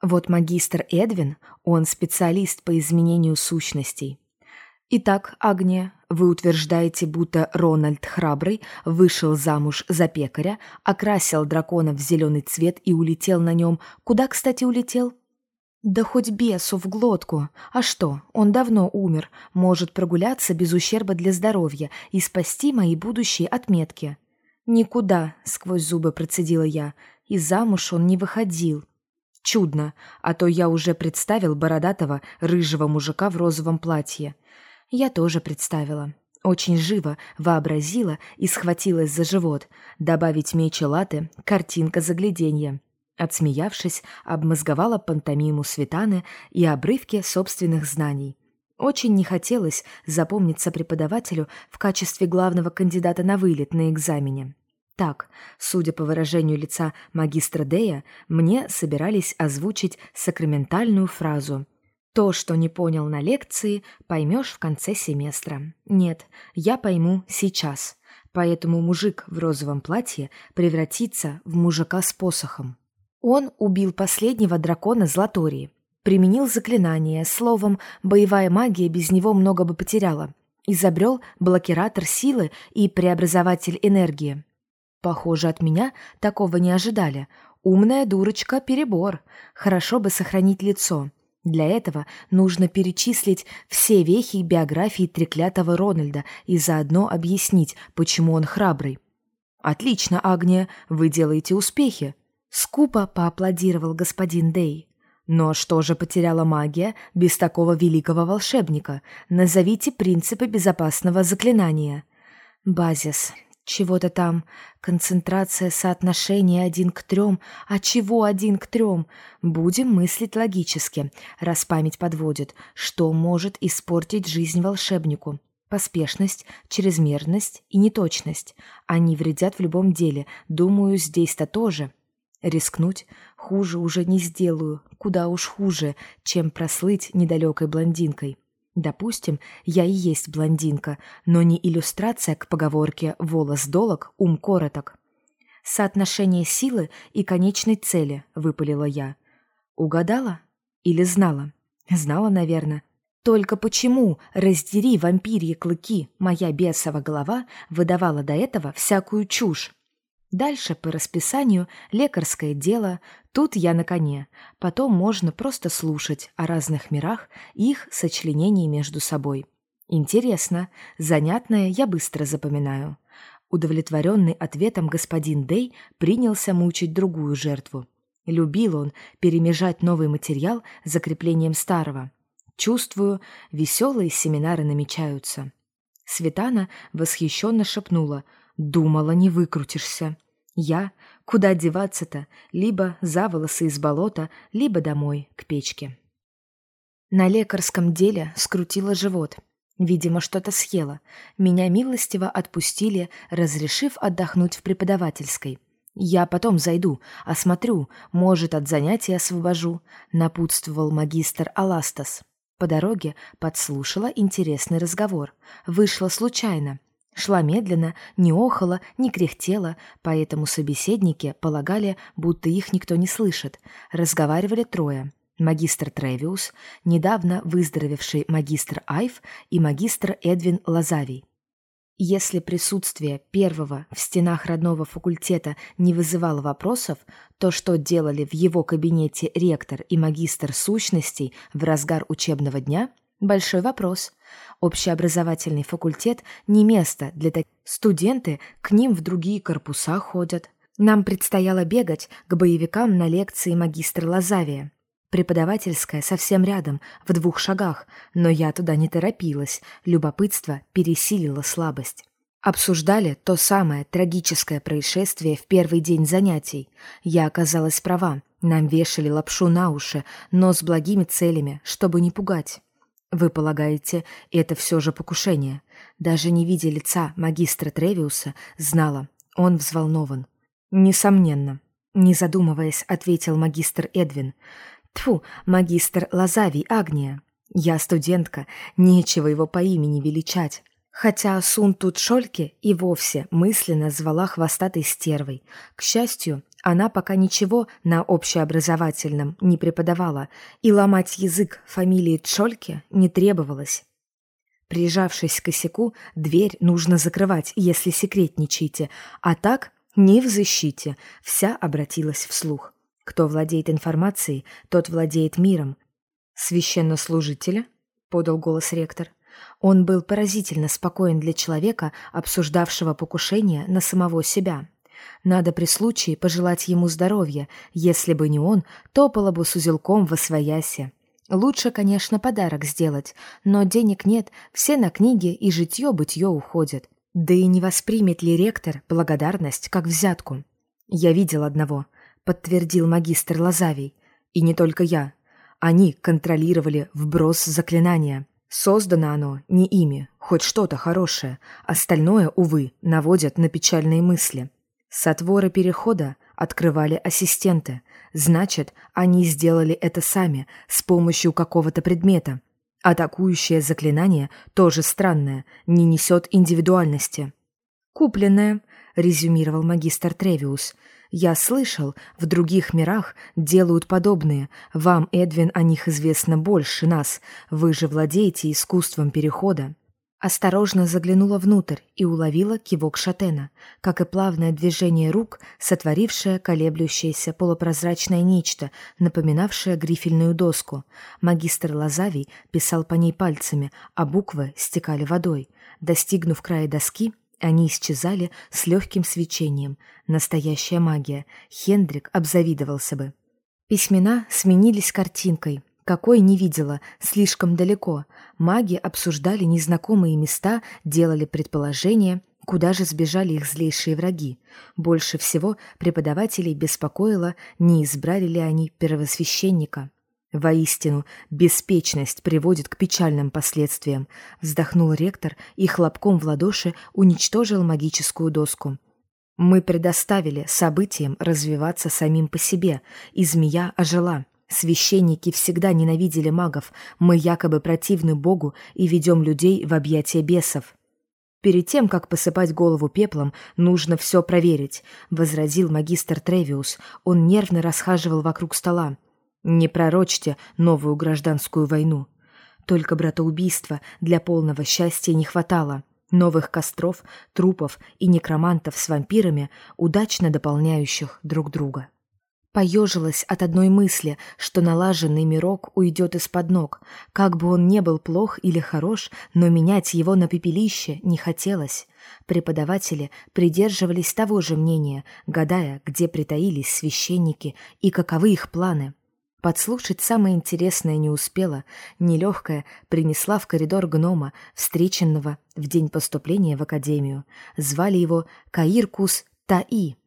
Вот магистр Эдвин, он специалист по изменению сущностей. Итак, Агния, вы утверждаете, будто Рональд Храбрый вышел замуж за пекаря, окрасил дракона в зеленый цвет и улетел на нем. Куда, кстати, улетел? Да хоть бесу в глотку. А что, он давно умер, может прогуляться без ущерба для здоровья и спасти мои будущие отметки. Никуда, сквозь зубы процедила я, и замуж он не выходил. Чудно, а то я уже представил бородатого рыжего мужика в розовом платье. Я тоже представила. Очень живо вообразила и схватилась за живот. Добавить мечи латы — картинка загляденья. Отсмеявшись, обмозговала пантомиму Светаны и обрывки собственных знаний. Очень не хотелось запомниться преподавателю в качестве главного кандидата на вылет на экзамене. Так, судя по выражению лица магистра Дея, мне собирались озвучить сакраментальную фразу то, что не понял на лекции, поймешь в конце семестра. Нет, я пойму сейчас. Поэтому мужик в розовом платье превратится в мужика с посохом. Он убил последнего дракона Златории. Применил заклинание, словом, боевая магия без него много бы потеряла. Изобрел блокиратор силы и преобразователь энергии. Похоже, от меня такого не ожидали. Умная дурочка — перебор. Хорошо бы сохранить лицо. Для этого нужно перечислить все вехи биографии треклятого Рональда и заодно объяснить, почему он храбрый. «Отлично, Агния, вы делаете успехи!» Скупо поаплодировал господин Дей. Но что же потеряла магия без такого великого волшебника? Назовите принципы безопасного заклинания. Базис. Чего-то там. Концентрация соотношения один к трем. А чего один к трем? Будем мыслить логически, раз память подводит. Что может испортить жизнь волшебнику? Поспешность, чрезмерность и неточность. Они вредят в любом деле. Думаю, здесь-то тоже. Рискнуть хуже уже не сделаю, куда уж хуже, чем прослыть недалекой блондинкой. Допустим, я и есть блондинка, но не иллюстрация к поговорке «волос долог, ум короток». «Соотношение силы и конечной цели», — выпалила я. «Угадала? Или знала?» «Знала, наверное. Только почему, раздери вампирьи клыки, моя бесова голова выдавала до этого всякую чушь?» Дальше по расписанию лекарское дело, тут я на коне. Потом можно просто слушать о разных мирах и их сочленении между собой. Интересно, занятное я быстро запоминаю. Удовлетворенный ответом господин Дей принялся мучить другую жертву. Любил он перемежать новый материал закреплением старого. Чувствую, веселые семинары намечаются. Светана восхищенно шепнула — Думала, не выкрутишься. Я? Куда деваться-то? Либо за волосы из болота, либо домой, к печке. На лекарском деле скрутила живот. Видимо, что-то съела. Меня милостиво отпустили, разрешив отдохнуть в преподавательской. «Я потом зайду, осмотрю, может, от занятий освобожу», — напутствовал магистр Аластас. По дороге подслушала интересный разговор. Вышло случайно. Шла медленно, не охала, не кряхтела, поэтому собеседники полагали, будто их никто не слышит. Разговаривали трое. Магистр Тревиус, недавно выздоровевший магистр Айв и магистр Эдвин Лазавий. Если присутствие первого в стенах родного факультета не вызывало вопросов, то что делали в его кабинете ректор и магистр сущностей в разгар учебного дня – большой вопрос. Общеобразовательный факультет не место для таких. Студенты к ним в другие корпуса ходят. Нам предстояло бегать к боевикам на лекции магистра Лазавия. Преподавательская совсем рядом, в двух шагах, но я туда не торопилась, любопытство пересилило слабость. Обсуждали то самое трагическое происшествие в первый день занятий. Я оказалась права, нам вешали лапшу на уши, но с благими целями, чтобы не пугать. Вы полагаете, это все же покушение? Даже не видя лица магистра Тревиуса, знала, он взволнован. Несомненно. Не задумываясь, ответил магистр Эдвин. Тфу, магистр Лазавий Агния. Я студентка, нечего его по имени величать. Хотя Сун тут Шольке и вовсе мысленно звала хвостатой стервой. К счастью, она пока ничего на общеобразовательном не преподавала, и ломать язык фамилии Тшольке не требовалось. Прижавшись к косяку, дверь нужно закрывать, если секретничаете, а так не в защите, вся обратилась вслух. Кто владеет информацией, тот владеет миром. «Священнослужителя?» — подал голос ректор. Он был поразительно спокоен для человека, обсуждавшего покушение на самого себя. Надо при случае пожелать ему здоровья. Если бы не он, топала бы с узелком во своясе. Лучше, конечно, подарок сделать, но денег нет, все на книги и житье-бытье уходят. Да и не воспримет ли ректор благодарность как взятку? Я видел одного, подтвердил магистр Лазавий. И не только я. Они контролировали вброс заклинания. Создано оно не ими, хоть что-то хорошее. Остальное, увы, наводят на печальные мысли. Сотворы перехода открывали ассистенты. Значит, они сделали это сами, с помощью какого-то предмета. Атакующее заклинание, тоже странное, не несет индивидуальности. «Купленное», — резюмировал магистр Тревиус. «Я слышал, в других мирах делают подобные. Вам, Эдвин, о них известно больше нас. Вы же владеете искусством перехода». Осторожно заглянула внутрь и уловила кивок шатена, как и плавное движение рук, сотворившее колеблющееся полупрозрачное нечто, напоминавшее грифельную доску. Магистр Лазавий писал по ней пальцами, а буквы стекали водой. Достигнув края доски, они исчезали с легким свечением. Настоящая магия. Хендрик обзавидовался бы. Письмена сменились картинкой, какой не видела, слишком далеко. Маги обсуждали незнакомые места, делали предположения, куда же сбежали их злейшие враги. Больше всего преподавателей беспокоило, не избрали ли они первосвященника. «Воистину, беспечность приводит к печальным последствиям», вздохнул ректор и хлопком в ладоши уничтожил магическую доску. «Мы предоставили событиям развиваться самим по себе, и змея ожила. Священники всегда ненавидели магов, мы якобы противны Богу и ведем людей в объятия бесов. Перед тем, как посыпать голову пеплом, нужно все проверить, — возразил магистр Тревиус. Он нервно расхаживал вокруг стола. Не пророчьте новую гражданскую войну. Только братоубийства для полного счастья не хватало. Новых костров, трупов и некромантов с вампирами, удачно дополняющих друг друга. Поежилась от одной мысли, что налаженный мирок уйдет из-под ног. Как бы он не был плох или хорош, но менять его на пепелище не хотелось. Преподаватели придерживались того же мнения, гадая, где притаились священники и каковы их планы. Подслушать самое интересное не успела, нелегкая принесла в коридор гнома, встреченного в день поступления в академию. Звали его Каиркус Таи.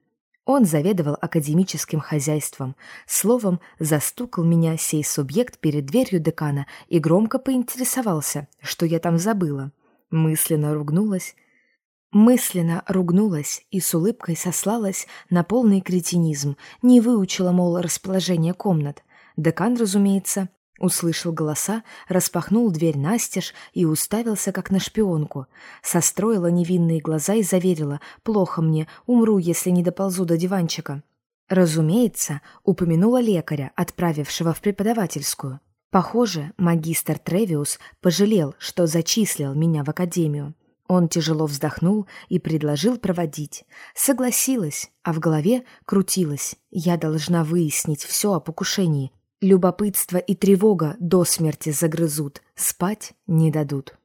Он заведовал академическим хозяйством. Словом, застукал меня сей субъект перед дверью декана и громко поинтересовался, что я там забыла. Мысленно ругнулась. Мысленно ругнулась и с улыбкой сослалась на полный кретинизм, не выучила, мол, расположение комнат. Декан, разумеется, Услышал голоса, распахнул дверь настежь и уставился, как на шпионку. Состроила невинные глаза и заверила «Плохо мне, умру, если не доползу до диванчика». Разумеется, упомянула лекаря, отправившего в преподавательскую. Похоже, магистр Тревиус пожалел, что зачислил меня в академию. Он тяжело вздохнул и предложил проводить. Согласилась, а в голове крутилась. Я должна выяснить все о покушении, Любопытство и тревога до смерти загрызут, спать не дадут.